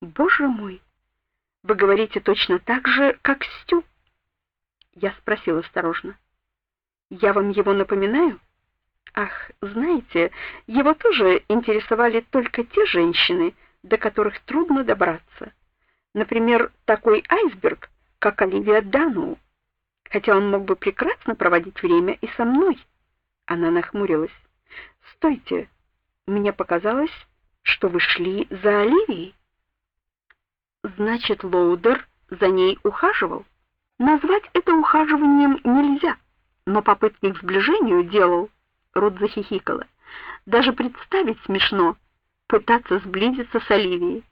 Боже мой. Вы говорите точно так же, как Стю. Я спросил осторожно. Я вам его напоминаю? Ах, знаете, его тоже интересовали только те женщины, до которых трудно добраться. Например, такой айсберг, как Оливия Дану. Хотя он мог бы прекрасно проводить время и со мной. Она нахмурилась. "Стойте. Мне показалось, что вы шли за Оливией". Значит, Лоудер за ней ухаживал. Назвать это ухаживанием нельзя, но попытки к сближению делал. Рут захихикала. Даже представить смешно пытаться сблизиться с Оливией.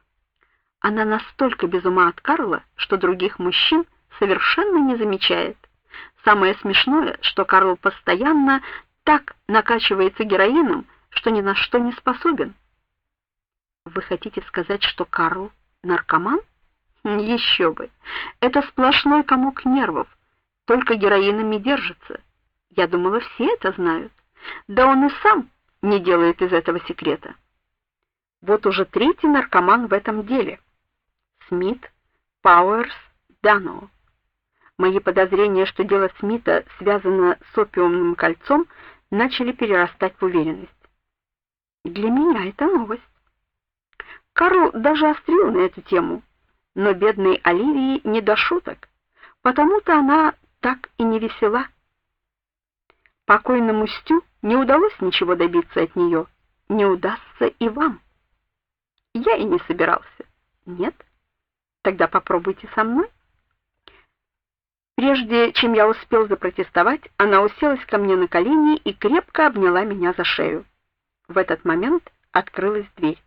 Она настолько без ума от Карла, что других мужчин совершенно не замечает. Самое смешное, что Карл постоянно так накачивается героином, что ни на что не способен. Вы хотите сказать, что Карл наркоман? Еще бы. Это сплошной комок нервов. Только героином и держится. Я думала, все это знают. Да он и сам не делает из этого секрета. Вот уже третий наркоман в этом деле. Смит, Пауэрс, Дано. Мои подозрения, что дело Смита связано с опиумным кольцом, начали перерастать в уверенность. Для меня это новость. Карл даже острил на эту тему, но бедной Оливии не до шуток, потому-то она так и не весела. Покойному Стю не удалось ничего добиться от нее, не удастся и вам. Я и не собирался. Нет? Тогда попробуйте со мной. Прежде чем я успел запротестовать, она уселась ко мне на колени и крепко обняла меня за шею. В этот момент открылась дверь.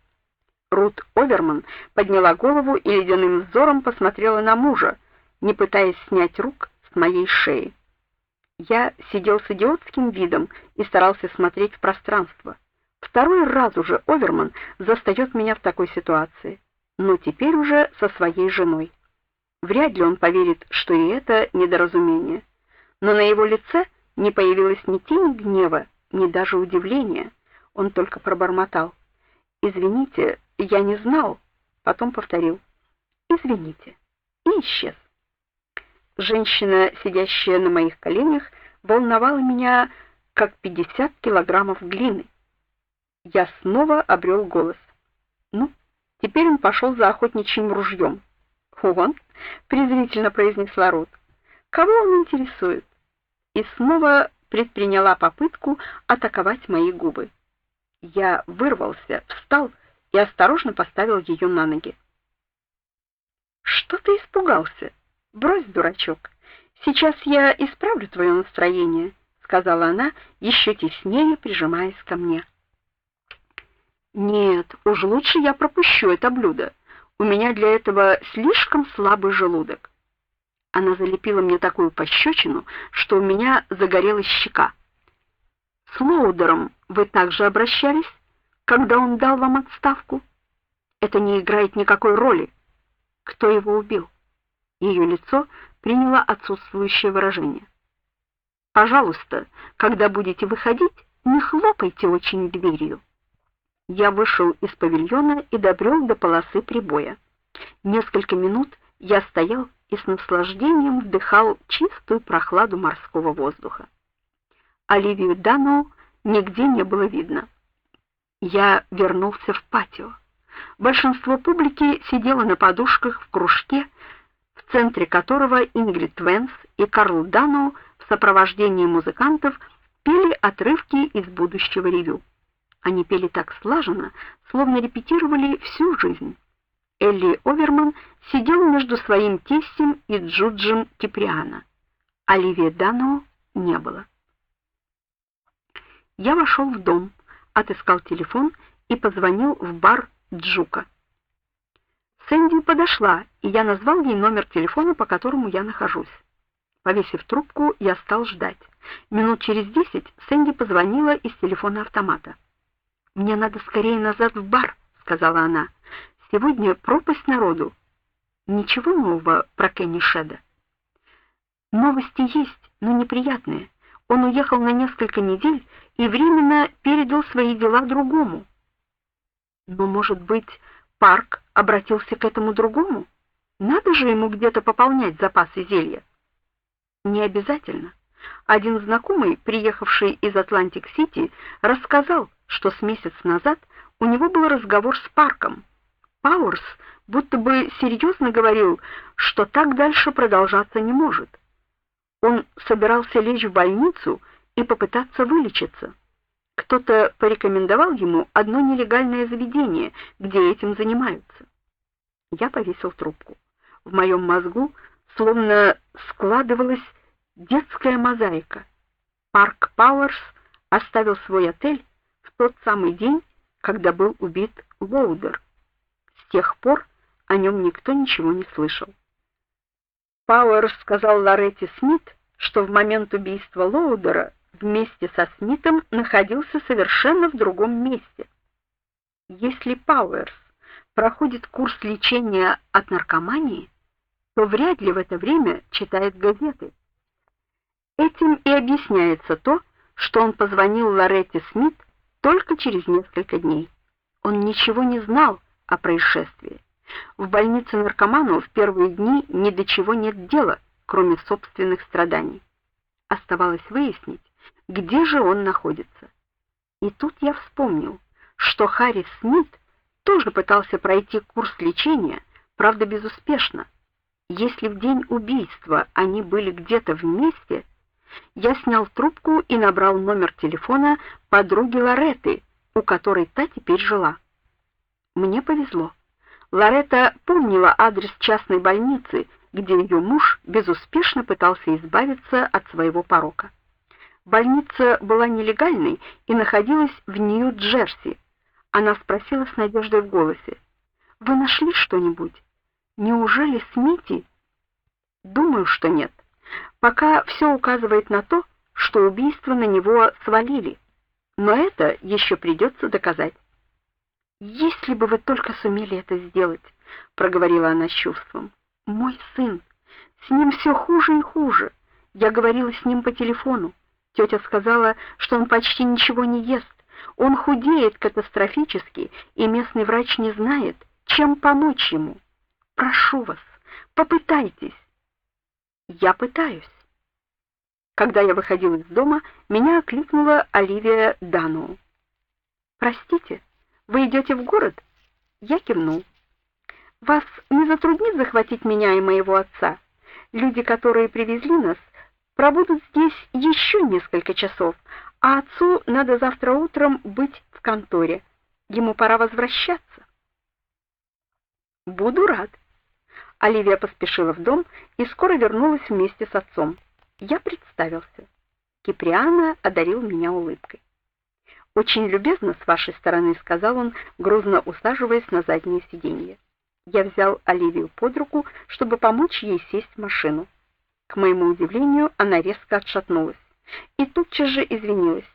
Рут Оверман подняла голову и ледяным взором посмотрела на мужа, не пытаясь снять рук с моей шеи. Я сидел с идиотским видом и старался смотреть в пространство. Второй раз уже Оверман застаёт меня в такой ситуации, но теперь уже со своей женой. Вряд ли он поверит, что и это недоразумение. Но на его лице не появилось ни тени гнева, ни даже удивления. Он только пробормотал: "Извините, я не знал". Потом повторил: "Извините" и исчез. Женщина, сидящая на моих коленях, волновала меня как 50 килограммов глины. Я снова обрел голос. Ну, теперь он пошел за охотничьим ружьем. «Он?» — презрительно произнесла Рут. «Кого он интересует?» И снова предприняла попытку атаковать мои губы. Я вырвался, встал и осторожно поставил ее на ноги. «Что ты испугался? Брось, дурачок. Сейчас я исправлю твое настроение», — сказала она, еще теснее прижимаясь ко мне. «Нет, уж лучше я пропущу это блюдо. У меня для этого слишком слабый желудок. Она залепила мне такую пощечину, что у меня загорелась щека. С Лоудером вы также обращались, когда он дал вам отставку? Это не играет никакой роли. Кто его убил? Ее лицо приняло отсутствующее выражение. Пожалуйста, когда будете выходить, не хлопайте очень дверью. Я вышел из павильона и добрел до полосы прибоя. Несколько минут я стоял и с наслаждением вдыхал чистую прохладу морского воздуха. Оливию Дану нигде не было видно. Я вернулся в патио. Большинство публики сидело на подушках в кружке, в центре которого Ингрид Венс и Карл Дану в сопровождении музыкантов пели отрывки из будущего ревю. Они пели так слаженно, словно репетировали всю жизнь. Элли Оверман сидел между своим тестем и Джуджем Киприана. Оливии Дано не было. Я вошел в дом, отыскал телефон и позвонил в бар Джука. Сэнди подошла, и я назвал ей номер телефона, по которому я нахожусь. Повесив трубку, я стал ждать. Минут через десять Сэнди позвонила из телефона автомата. Мне надо скорее назад в бар, сказала она. Сегодня пропасть народу. Ничего нового про Кенни Шеда. Новости есть, но неприятные. Он уехал на несколько недель и временно передал свои дела другому. Но, может быть, Парк обратился к этому другому. Надо же ему где-то пополнять запасы зелья. Не обязательно. Один знакомый, приехавший из Атлантик-Сити, рассказал, что с месяц назад у него был разговор с Парком. Пауэрс будто бы серьезно говорил, что так дальше продолжаться не может. Он собирался лечь в больницу и попытаться вылечиться. Кто-то порекомендовал ему одно нелегальное заведение, где этим занимаются. Я повесил трубку. В моем мозгу словно складывалась детская мозаика. Парк Пауэрс оставил свой отель в тот самый день, когда был убит Лоудер. С тех пор о нем никто ничего не слышал. Пауэрс сказал Лоретти Смит, что в момент убийства Лоудера вместе со Смитом находился совершенно в другом месте. Если Пауэрс проходит курс лечения от наркомании, то вряд ли в это время читает газеты. Этим и объясняется то, что он позвонил Лоретте Смит только через несколько дней. Он ничего не знал о происшествии. В больнице наркоману в первые дни ни до чего нет дела, кроме собственных страданий. Оставалось выяснить, где же он находится. И тут я вспомнил, что Харри Смит тоже пытался пройти курс лечения, правда безуспешно. Если в день убийства они были где-то вместе, я снял трубку и набрал номер телефона подруги Лоретты, у которой та теперь жила. Мне повезло. Лоретта помнила адрес частной больницы, где ее муж безуспешно пытался избавиться от своего порока. Больница была нелегальной и находилась в Нью-Джерси. Она спросила с надеждой в голосе: "Вы нашли что-нибудь? Неужели Смити?" "Думаю, что нет. Пока все указывает на то, что убийство на него свалили. Но это еще придется доказать". "Если бы вы только сумели это сделать", проговорила она с чувством. "Мой сын, с ним все хуже и хуже. Я говорила с ним по телефону. Тетя сказала, что он почти ничего не ест. Он худеет катастрофически, и местный врач не знает, чем помочь ему. Прошу вас, попытайтесь. Я пытаюсь. Когда я выходил из дома, меня окликнула Оливия Дану. Простите, вы идете в город? Я кивнул. Вас не затруднит захватить меня и моего отца? Люди, которые привезли нас, пробудут здесь еще несколько часов, а отцу надо завтра утром быть в конторе. Ему пора возвращаться. Буду рад. Оливия поспешила в дом и скоро вернулась вместе с отцом. Я представился. Киприана одарил меня улыбкой. Очень любезно с вашей стороны, сказал он, грузно усаживаясь на заднее сиденье. Я взял Оливию под руку, чтобы помочь ей сесть в машину. К моему удивлению, она резко отшатнулась и тотчас же извинилась.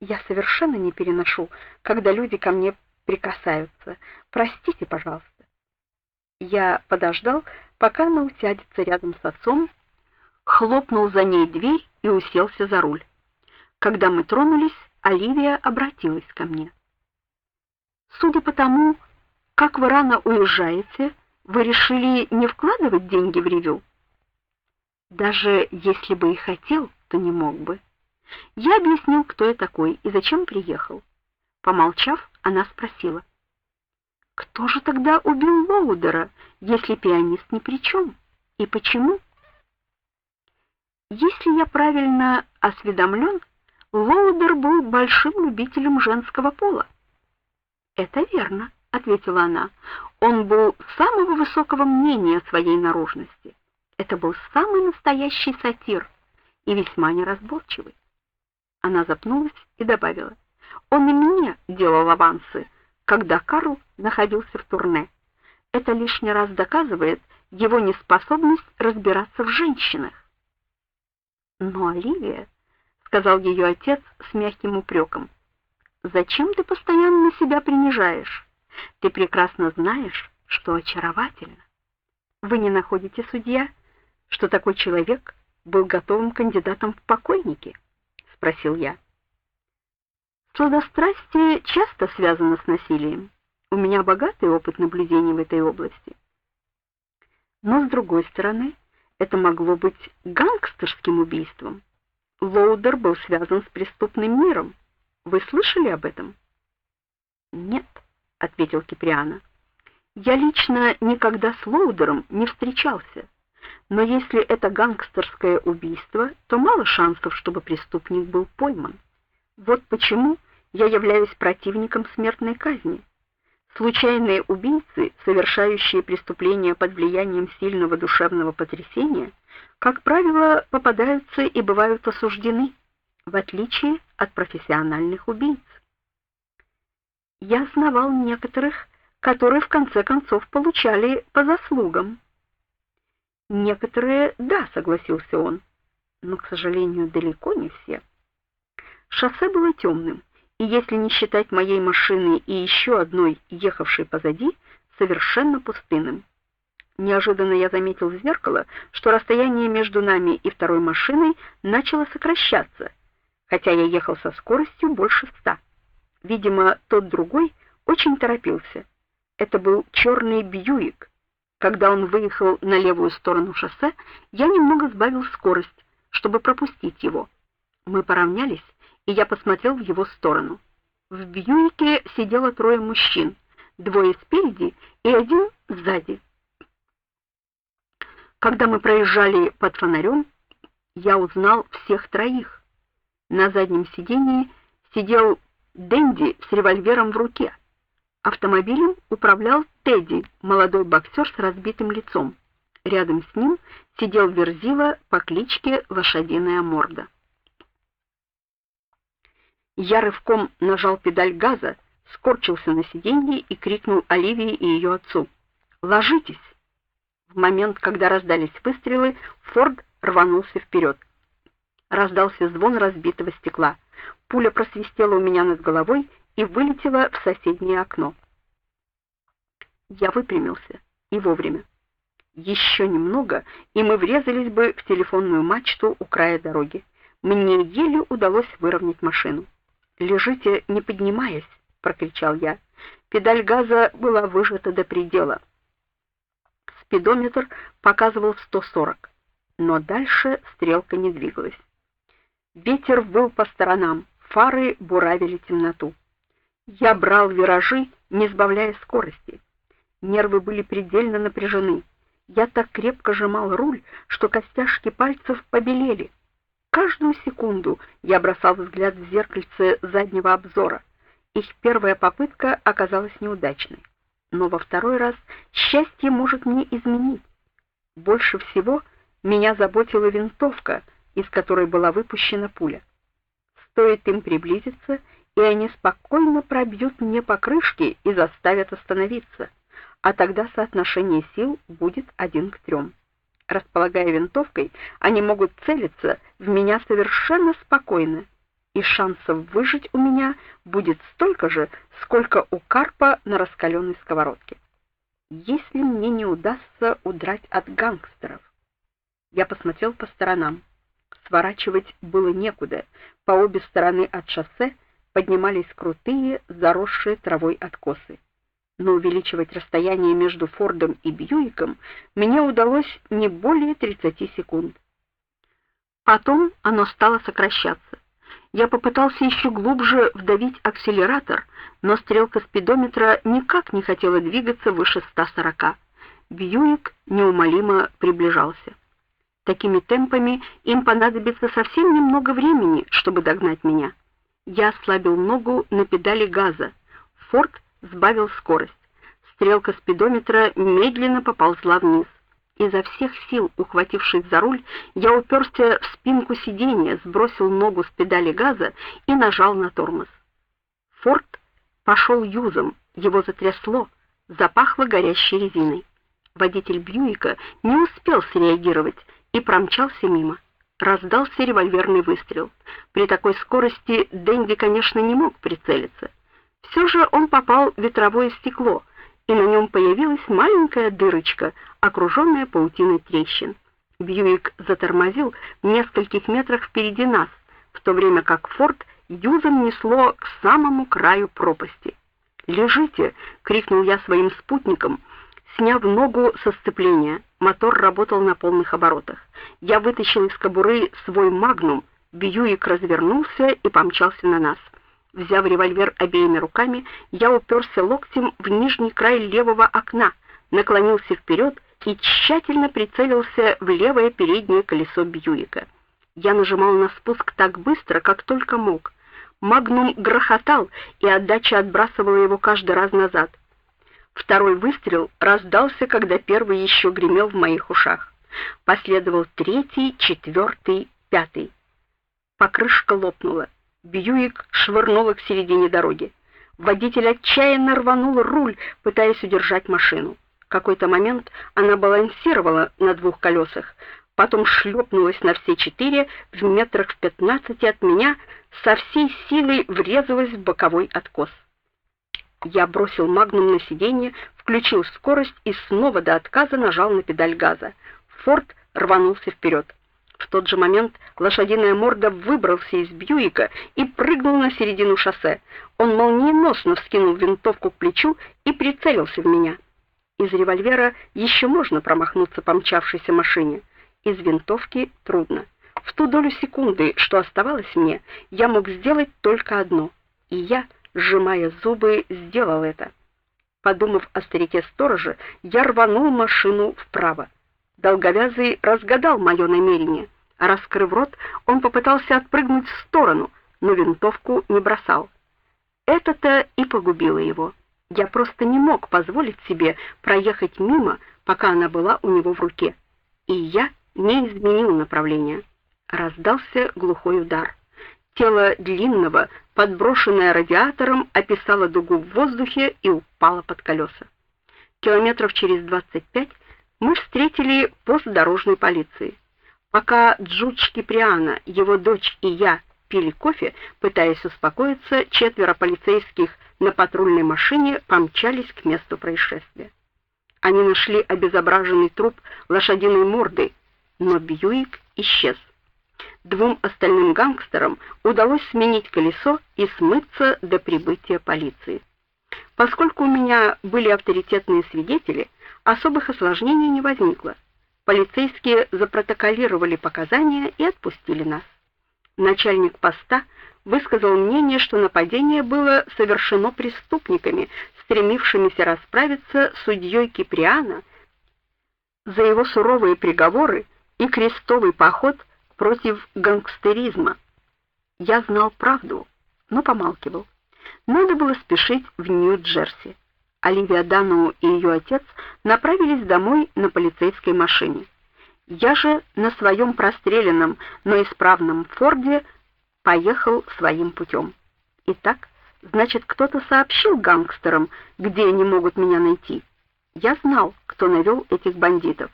Я совершенно не переношу, когда люди ко мне прикасаются. Простите, пожалуйста. Я подождал, пока она усядется рядом с отцом, хлопнул за ней дверь и уселся за руль. Когда мы тронулись, Оливия обратилась ко мне. Судя по тому, как вы рано уезжаете, вы решили не вкладывать деньги в ревю? Даже если бы и хотел, то не мог бы. Я объяснил, кто я такой и зачем приехал. Помолчав, она спросила: "Кто же тогда убил Лоудера, если пианист ни при чем? И почему?" Если я правильно осведомлен, Лоудер был большим любителем женского пола. Это верно, ответила она. Он был самого высокого мнения о своей наружности. Это был самый настоящий сатир и весьма неразборчивый. Она запнулась и добавила: "Он и мне делал авансы, когда Карл находился в турне. Это лишний раз доказывает его неспособность разбираться в женщинах". "Но Оливия", сказал ее отец с мягким упреком, "Зачем ты постоянно себя принижаешь? Ты прекрасно знаешь, что очаровательна. Вы не находите, судья?" Что такой человек был готовым кандидатом в покойники, спросил я. Сладострастие часто связано с насилием. У меня богатый опыт наблюдений в этой области. Но с другой стороны, это могло быть гангстерским убийством. Лоудер был связан с преступным миром. Вы слышали об этом? Нет, ответил Киприана. Я лично никогда с Лоудером не встречался. Но если это гангстерское убийство, то мало шансов, чтобы преступник был пойман. Вот почему я являюсь противником смертной казни. Случайные убийцы, совершающие преступления под влиянием сильного душевного потрясения, как правило, попадаются и бывают осуждены, в отличие от профессиональных убийц. Я знавал некоторых, которые в конце концов получали по заслугам. Некоторые, да, согласился он, но, к сожалению, далеко не все. Шоссе было темным, и если не считать моей машины и еще одной, ехавшей позади, совершенно пустынным. Неожиданно я заметил в зеркало, что расстояние между нами и второй машиной начало сокращаться, хотя я ехал со скоростью больше ста. Видимо, тот другой очень торопился. Это был черный Бьюик, когда он выехал на левую сторону шоссе, я немного сбавил скорость, чтобы пропустить его. Мы поравнялись, и я посмотрел в его сторону. В Бьюике сидело трое мужчин, двое спереди и один сзади. Когда мы проезжали под фонарем, я узнал всех троих. На заднем сидении сидел Дэнди с револьвером в руке. Автомобилем управлял Тедди, молодой боксер с разбитым лицом. Рядом с ним сидел Верзила по кличке Лошадиная морда. Я рывком нажал педаль газа, скорчился на сиденье и крикнул Оливии и ее отцу: "Ложитесь!" В момент, когда раздались выстрелы, Форд рванулся вперед. Раздался звон разбитого стекла. Пуля просвистела у меня над головой и вылетела в соседнее окно. Я выпрямился и вовремя. Еще немного, и мы врезались бы в телефонную мачту у края дороги. Мне еле удалось выровнять машину. "Лежите, не поднимаясь", прокричал я. Педаль газа была выжата до предела. Спидометр показывал 140, но дальше стрелка не двигалась. Ветер выл по сторонам, фары буравили темноту. Я брал виражи, не сбавляя скорости. Нервы были предельно напряжены. Я так крепко сжимал руль, что костяшки пальцев побелели. Каждую секунду я бросал взгляд в зеркальце заднего обзора. Их первая попытка оказалась неудачной. Но во второй раз счастье может мне изменить. Больше всего меня заботила винтовка, из которой была выпущена пуля. Стоит им приблизиться, и они спокойно пробьют мне покрышки и заставят остановиться а тогда соотношение сил будет один к трем. Располагая винтовкой, они могут целиться в меня совершенно спокойно, и шансов выжить у меня будет столько же, сколько у карпа на раскаленной сковородке. Если мне не удастся удрать от гангстеров. Я посмотрел по сторонам. Сворачивать было некуда. По обе стороны от шоссе поднимались крутые, заросшие травой откосы но увеличивать расстояние между Фордом и Бьюиком мне удалось не более 30 секунд. Потом оно стало сокращаться. Я попытался еще глубже вдавить акселератор, но стрелка спидометра никак не хотела двигаться выше 140. Бьюик неумолимо приближался. Такими темпами им понадобится совсем немного времени, чтобы догнать меня. Я ослабил ногу на педали газа. Форд сбавил скорость. Стрелка спидометра медленно поползла вниз. Изо всех сил, ухватившись за руль, я уперся в спинку сиденья, сбросил ногу с педали газа и нажал на тормоз. Форд пошел юзом, его затрясло, запахло горящей резиной. Водитель Бьюика не успел среагировать и промчался мимо. Раздался револьверный выстрел. При такой скорости Дэнди, конечно, не мог прицелиться. Все же он попал в ветровое стекло, и на нем появилась маленькая дырочка, окруженная паутиной трещин. Бьюик затормозил в нескольких метрах впереди нас, в то время как Форд юзом несло к самому краю пропасти. "Лежите!" крикнул я своим спутникам, сняв ногу со сцепления. Мотор работал на полных оборотах. Я вытащил из кобуры свой Магнум, Бьюик развернулся и помчался на нас. Взяв револьвер обеими руками, я уперся локтем в нижний край левого окна, наклонился вперед и тщательно прицелился в левое переднее колесо Бьюика. Я нажимал на спуск так быстро, как только мог. Магнум грохотал, и отдача отбрасывала его каждый раз назад. Второй выстрел раздался, когда первый еще гремел в моих ушах. Последовал третий, четвертый, пятый. Покрышка лопнула. Бьюик швырнуло к середине дороги. Водитель отчаянно рванул руль, пытаясь удержать машину. Какой-то момент она балансировала на двух колесах, потом шлепнулась на все четыре в метрах в пятнадцати от меня, со всей силой врезалась в боковой откос. Я бросил магнум на сиденье, включил скорость и снова до отказа нажал на педаль газа. Форд рванулся вперед. В тот же момент лошадиная морда выбрался из Бьюика и прыгнул на середину шоссе. Он молниеносно вскинул винтовку к плечу и прицелился в меня. Из револьвера еще можно промахнуться по мчавшейся машине. Из винтовки трудно. В ту долю секунды, что оставалось мне, я мог сделать только одно. И я, сжимая зубы, сделал это. Подумав о старике стороже, я рванул машину вправо. Долговязый разгадал мое намерение. Раскрыв рот, он попытался отпрыгнуть в сторону, но винтовку не бросал. Это-то и погубило его. Я просто не мог позволить себе проехать мимо, пока она была у него в руке. И я не изменил направление. Раздался глухой удар. Тело длинного, подброшенное радиатором, описало дугу в воздухе и упало под колеса. Километров через 25 мы встретили пост дорожной полиции. Пока Джудж Киприана, его дочь и я пили кофе, пытаясь успокоиться, четверо полицейских на патрульной машине помчались к месту происшествия. Они нашли обезображенный труп лошадиной мордой, но Бьюик исчез. Двум остальным гангстерам удалось сменить колесо и смыться до прибытия полиции. Поскольку у меня были авторитетные свидетели, особых осложнений не возникло. Полицейские запротоколировали показания и отпустили нас. Начальник поста высказал мнение, что нападение было совершено преступниками, стремившимися расправиться с судьей Киприана за его суровые приговоры и крестовый поход против гангстеризма. Я знал правду, но помалкивал. Надо было спешить в Нью-Джерси. Оливия Дану и ее отец направились домой на полицейской машине. Я же на своем простреленном, но исправном Форде поехал своим путем. Итак, значит, кто-то сообщил гангстерам, где они могут меня найти. Я знал, кто навел этих бандитов.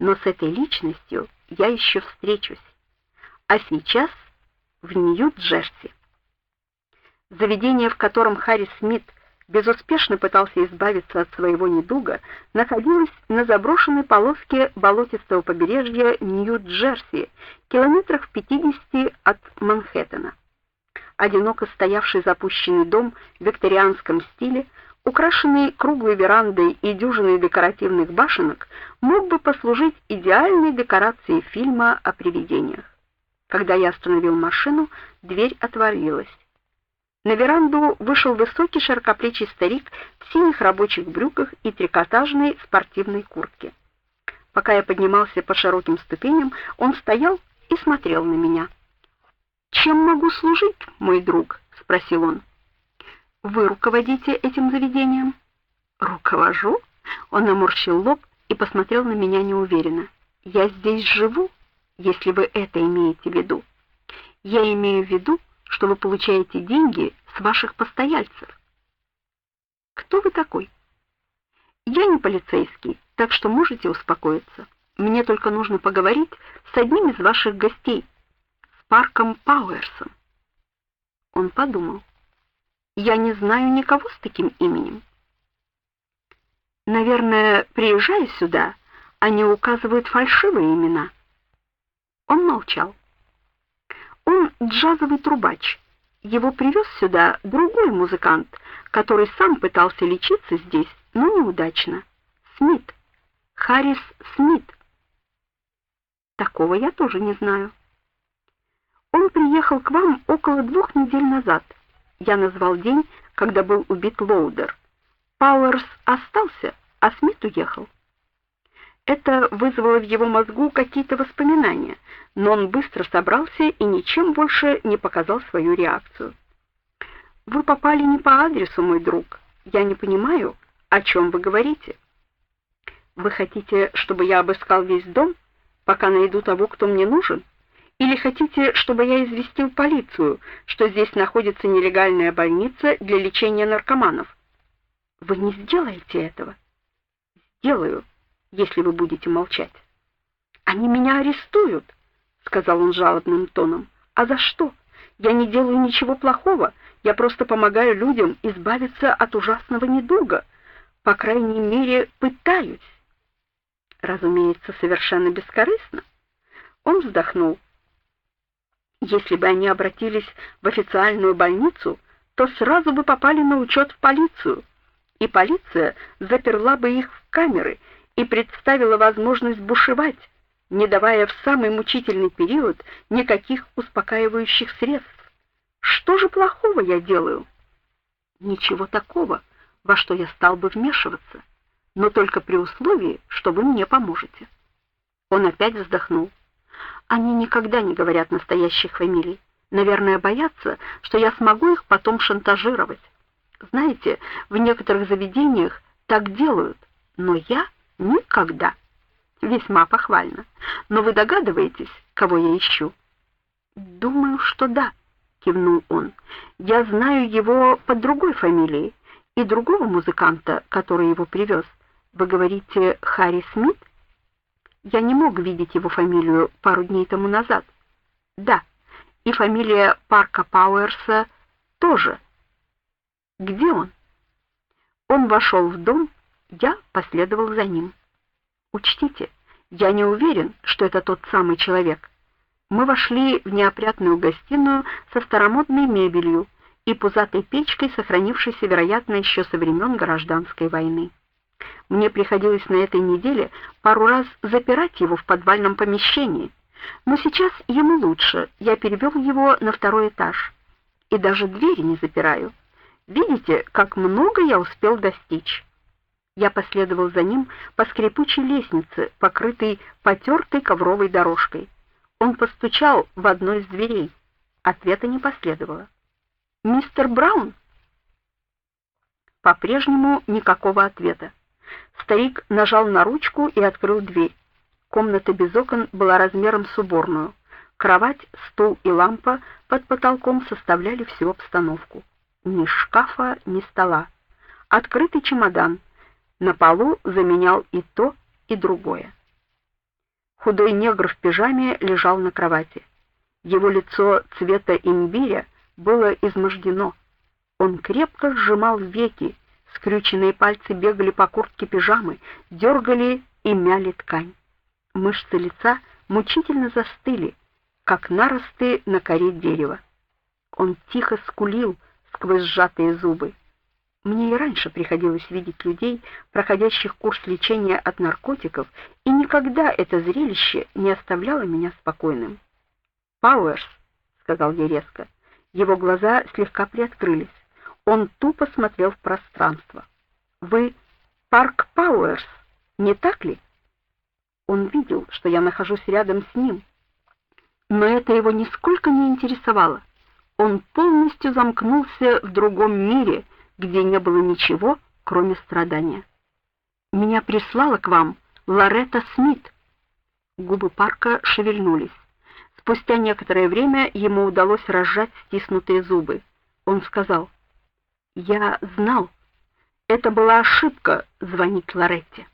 Но с этой личностью я еще встречусь. А сейчас в Нью-Джерси. Заведение, в котором Харри Смит безуспешно пытался избавиться от своего недуга, находилась на заброшенной полоске болотистого побережья Нью-Джерси, километрах в 50 от Манхэттена. Одиноко стоявший запущенный дом в викторианском стиле, украшенный круглой верандой и дюжиной декоративных башенок, мог бы послужить идеальной декорацией фильма о привидениях. Когда я остановил машину, дверь отворилась. На веранду вышел высокий широкоплечий старик в синих рабочих брюках и трикотажной спортивной куртке. Пока я поднимался по широким ступеням, он стоял и смотрел на меня. "Чем могу служить, мой друг?" спросил он. "Вы руководите этим заведением?" "Руковожу?" Он наморщил лоб и посмотрел на меня неуверенно. "Я здесь живу, если вы это имеете в виду. Я имею в виду, что вы получаете деньги с ваших постояльцев. Кто вы такой? Я не полицейский, так что можете успокоиться. Мне только нужно поговорить с одним из ваших гостей, с Парком Пауэрсом. Он подумал. Я не знаю никого с таким именем. Наверное, приезжая сюда, они указывают фальшивые имена. Он молчал. Он джазовый трубач. Его привез сюда другой музыкант, который сам пытался лечиться здесь, но неудачно. Смит. Харрис Смит. Такого я тоже не знаю. Он приехал к вам около двух недель назад. Я назвал день, когда был убит Лоудер. Пауэрс остался, а Смит уехал. Это вызвало в его мозгу какие-то воспоминания, но он быстро собрался и ничем больше не показал свою реакцию. Вы попали не по адресу, мой друг. Я не понимаю, о чем вы говорите. Вы хотите, чтобы я обыскал весь дом, пока найду того, кто мне нужен? Или хотите, чтобы я известил полицию, что здесь находится нелегальная больница для лечения наркоманов? Вы не сделаете этого. Сделаю если вы будете молчать. Они меня арестуют, сказал он жалобным тоном. А за что? Я не делаю ничего плохого. Я просто помогаю людям избавиться от ужасного недуга. По крайней мере, пытаюсь. Разумеется, совершенно бескорыстно. Он вздохнул. Если бы они обратились в официальную больницу, то сразу бы попали на учет в полицию, и полиция заперла бы их в камеры и представила возможность бушевать, не давая в самый мучительный период никаких успокаивающих средств. Что же плохого я делаю? Ничего такого, во что я стал бы вмешиваться, но только при условии, что вы мне поможете. Он опять вздохнул. Они никогда не говорят настоящих фамилий. Наверное, боятся, что я смогу их потом шантажировать. Знаете, в некоторых заведениях так делают, но я Никогда. Весьма похвально. Но вы догадываетесь, кого я ищу? Думаю, что да, кивнул он. Я знаю его под другой фамилией и другого музыканта, который его привез. Вы говорите Харри Смит? Я не мог видеть его фамилию пару дней тому назад. Да. И фамилия Парка Пауэрса тоже. Где он? Он вошел в дом я последовал за ним. Учтите, я не уверен, что это тот самый человек. Мы вошли в неопрятную гостиную со старомодной мебелью и пузатой печкой, сохранившейся, вероятно, еще со времен гражданской войны. Мне приходилось на этой неделе пару раз запирать его в подвальном помещении, но сейчас ему лучше. Я перевел его на второй этаж и даже двери не запираю. Видите, как много я успел достичь. Я последовал за ним по скрипучей лестнице, покрытой потертой ковровой дорожкой. Он постучал в одну из дверей. Ответа не последовало. Мистер Браун? По-прежнему никакого ответа. Старик нажал на ручку и открыл дверь. Комната без окон была размером с уборную. Кровать, стол и лампа под потолком составляли всю обстановку. Ни шкафа, ни стола. Открытый чемодан — на полу заменял и то, и другое. Худой негр в пижаме лежал на кровати. Его лицо цвета имбиря было измождено. Он крепко сжимал веки, скрюченные пальцы бегали по куртке пижамы, дергали и мяли ткань. Мышцы лица мучительно застыли, как наросты на коре дерева. Он тихо скулил сквозь сжатые зубы. Мне и раньше приходилось видеть людей, проходящих курс лечения от наркотиков, и никогда это зрелище не оставляло меня спокойным. "Пауэрс", сказал я резко. Его глаза слегка приоткрылись. Он тупо смотрел в пространство. "Вы Парк Пауэрс, не так ли?" Он видел, что я нахожусь рядом с ним, но это его нисколько не интересовало. Он полностью замкнулся в другом мире где не было ничего, кроме страдания. Меня прислала к вам Лоретта Смит. Губы Парка шевельнулись. Спустя некоторое время ему удалось разжать стиснутые зубы. Он сказал: "Я знал. Это была ошибка звонить Лоретте".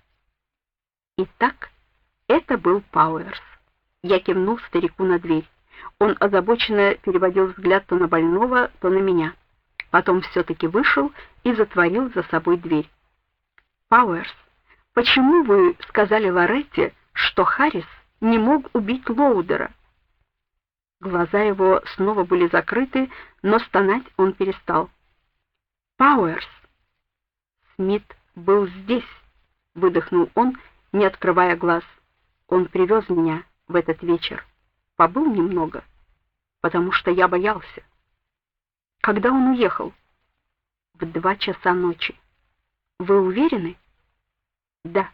Итак, это был Пауэрс. Я кивнул старику на дверь. Он озабоченно переводил взгляд то на больного, то на меня потом все таки вышел и затворил за собой дверь. Пауэрс, почему вы сказали Лоретте, что Харрис не мог убить Лоудера? Глаза его снова были закрыты, но стонать он перестал. Пауэрс. Смит был здесь, выдохнул он, не открывая глаз. Он привез меня в этот вечер. Побыл немного, потому что я боялся. Когда он уехал? В два часа ночи. Вы уверены? Да.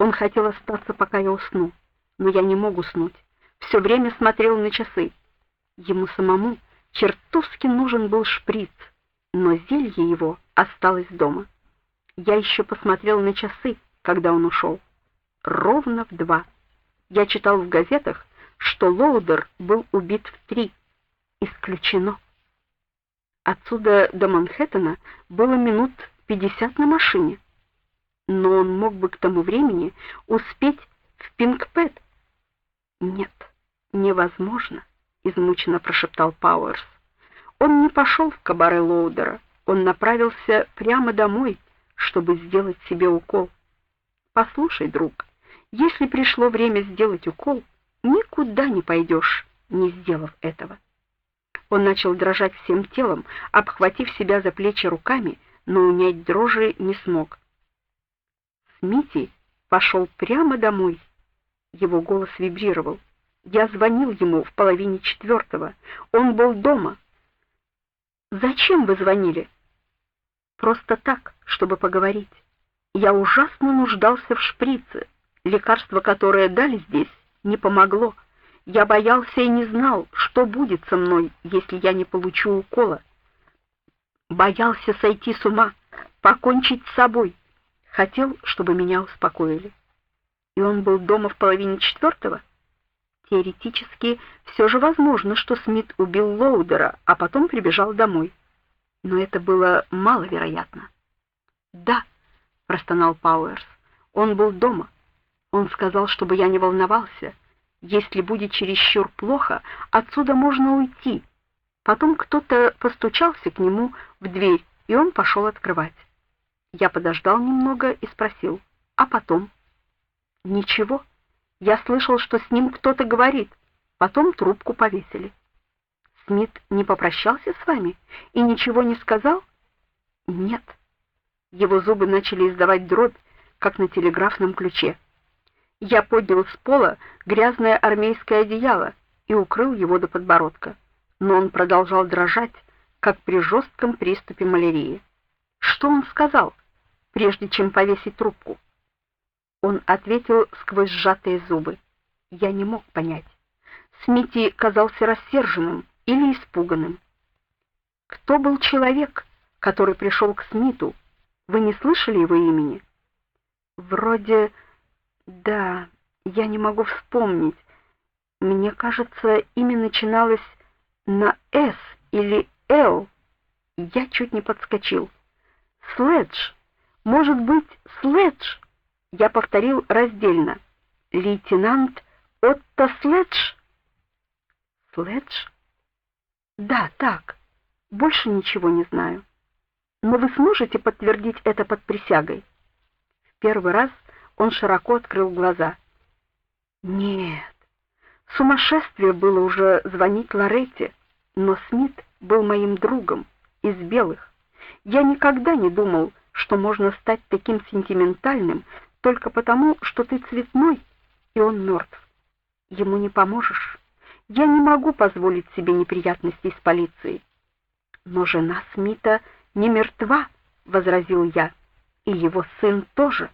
Он хотел остаться, пока я усну, но я не мог уснуть. Все время смотрел на часы. Ему самому чертовски нужен был шприц, но зелье его осталось дома. Я еще посмотрел на часы, когда он ушел. Ровно в два. Я читал в газетах, что Лоудер был убит в три. Исключено. Отсюда до Манхэттена было минут пятьдесят на машине но он мог бы к тому времени успеть в Пинкпэт. Нет, невозможно, измученно прошептал Пауэрс. Он не пошел в кабаре Лоудера, он направился прямо домой, чтобы сделать себе укол. Послушай, друг, если пришло время сделать укол, никуда не пойдешь, не сделав этого. Он начал дрожать всем телом, обхватив себя за плечи руками, но унять дрожи не смог. Смити пошел прямо домой. Его голос вибрировал. Я звонил ему в половине четвертого. Он был дома. Зачем вы звонили? Просто так, чтобы поговорить. Я ужасно нуждался в шприце. Лекарство, которое дали здесь, не помогло. Я боялся и не знал, что будет со мной, если я не получу укола. Боялся сойти с ума, покончить с собой хотел, чтобы меня успокоили. И он был дома в половине четвертого? Теоретически все же возможно, что Смит убил Лоудера, а потом прибежал домой. Но это было маловероятно. "Да", простонал Пауэрс. "Он был дома. Он сказал, чтобы я не волновался. Если будет чересчур плохо, отсюда можно уйти". Потом кто-то постучался к нему в дверь, и он пошел открывать. Я подождал немного и спросил: "А потом?" "Ничего. Я слышал, что с ним кто-то говорит. Потом трубку повесили". Смит не попрощался с вами и ничего не сказал? Нет. Его зубы начали издавать дробь, как на телеграфном ключе. Я поднял с пола грязное армейское одеяло и укрыл его до подбородка, но он продолжал дрожать, как при жестком приступе малярии. Что он сказал? прежде чем повесить трубку. Он ответил сквозь сжатые зубы. Я не мог понять. Смити казался рассерженным или испуганным. Кто был человек, который пришел к Смиту? Вы не слышали его имени? Вроде да, я не могу вспомнить. Мне кажется, имя начиналось на С или Л. Я чуть не подскочил. Следж. Может быть, Следж? Я повторил раздельно. Лейтенант Отто Следж? Следж? Да, так. Больше ничего не знаю. Но вы сможете подтвердить это под присягой? В первый раз он широко открыл глаза. Нет. Сумасшествие было уже звонить Лоретте, но Смит был моим другом из белых. Я никогда не думал, что можно стать таким сентиментальным только потому, что ты цветной, и он мертв. Ему не поможешь. Я не могу позволить себе неприятностей с полицией. Но жена Смита не мертва, возразил я, и его сын тоже.